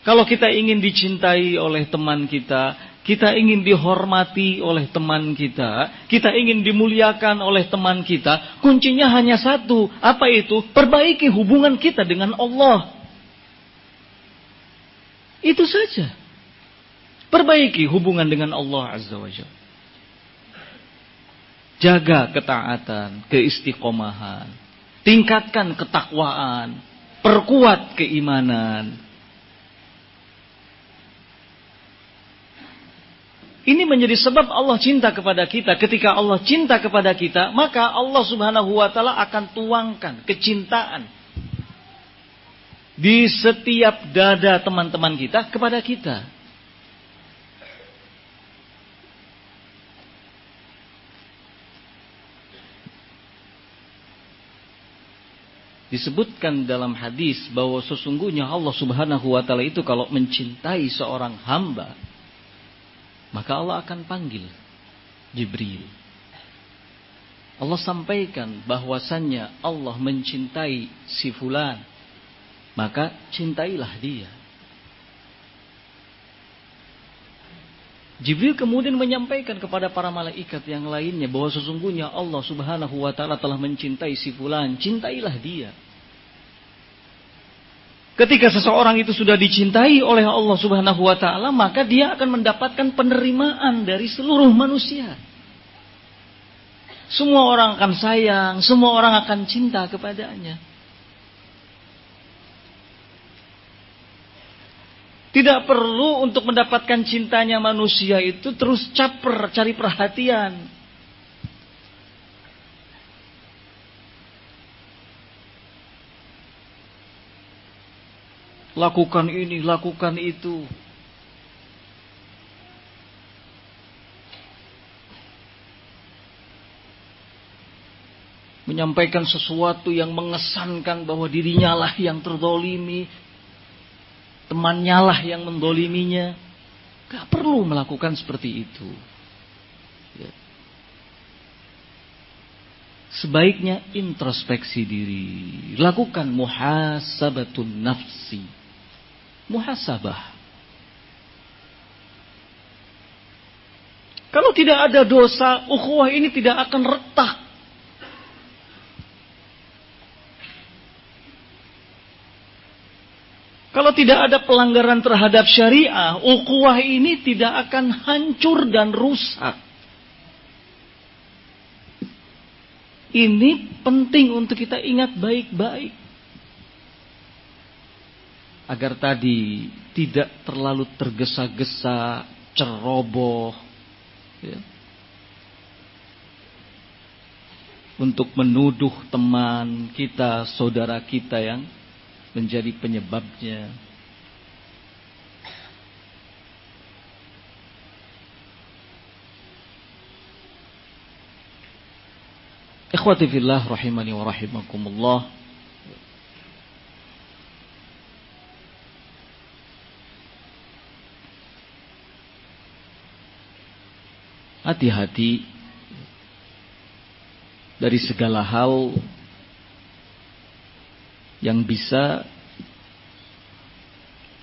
Kalau kita ingin dicintai oleh teman kita, kita ingin dihormati oleh teman kita, kita ingin dimuliakan oleh teman kita, kuncinya hanya satu. Apa itu? Perbaiki hubungan kita dengan Allah. Itu saja. Perbaiki hubungan dengan Allah Azza wa Jalla. Jaga ketaatan, keistiqomahan. Tingkatkan ketakwaan. Perkuat keimanan. Ini menjadi sebab Allah cinta kepada kita. Ketika Allah cinta kepada kita, maka Allah Subhanahu wa taala akan tuangkan kecintaan di setiap dada teman-teman kita kepada kita. Disebutkan dalam hadis bahwa sesungguhnya Allah Subhanahu wa taala itu kalau mencintai seorang hamba maka Allah akan panggil Jibril. Allah sampaikan bahwasannya Allah mencintai si fulan maka cintailah dia. Jibril kemudian menyampaikan kepada para malaikat yang lainnya bahwa sesungguhnya Allah Subhanahu wa taala telah mencintai si fulan, cintailah dia. Ketika seseorang itu sudah dicintai oleh Allah Subhanahu wa taala, maka dia akan mendapatkan penerimaan dari seluruh manusia. Semua orang akan sayang, semua orang akan cinta kepadanya. Tidak perlu untuk mendapatkan cintanya manusia itu terus caper, cari perhatian. Lakukan ini, lakukan itu. Menyampaikan sesuatu yang mengesankan bahwa dirinya lah yang terdolimi, temannya lah yang mendoliminya. Gak perlu melakukan seperti itu. Ya. Sebaiknya introspeksi diri. Lakukan muhasabatun nafsi. Muhasabah. Kalau tidak ada dosa, ukhuwah ini tidak akan retak. Kalau tidak ada pelanggaran terhadap syariah, ukhuwah ini tidak akan hancur dan rusak. Ini penting untuk kita ingat baik-baik. Agar tadi tidak terlalu tergesa-gesa, ceroboh. Ya. Untuk menuduh teman kita, saudara kita yang menjadi penyebabnya. Ikhwati fillah rahimani wa rahimakumullah. Hati-hati dari segala hal yang bisa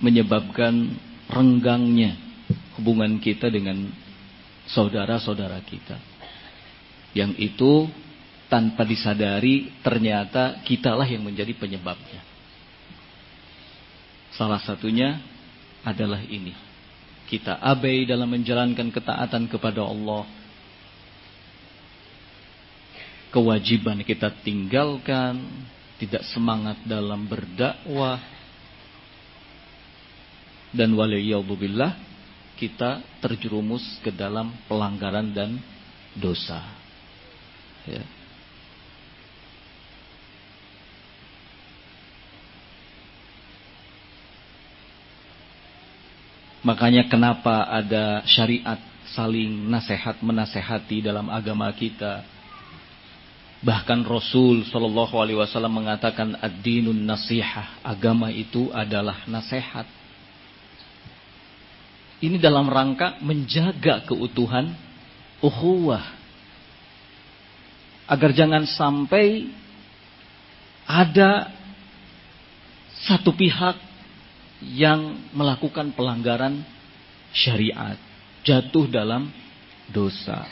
menyebabkan renggangnya hubungan kita dengan saudara-saudara kita. Yang itu tanpa disadari ternyata kitalah yang menjadi penyebabnya. Salah satunya adalah ini. Kita abai dalam menjalankan ketaatan kepada Allah. Kewajiban kita tinggalkan, tidak semangat dalam berdakwah dan waliyadzubillah kita terjerumus ke dalam pelanggaran dan dosa. Ya. Makanya kenapa ada syariat saling nasihat menasehati dalam agama kita Bahkan Rasul Shallallahu Alaihi Wasallam mengatakan ad-dinun nasihah, agama itu adalah nasihat. Ini dalam rangka menjaga keutuhan ukhuwah. Agar jangan sampai ada satu pihak yang melakukan pelanggaran syariat, jatuh dalam dosa.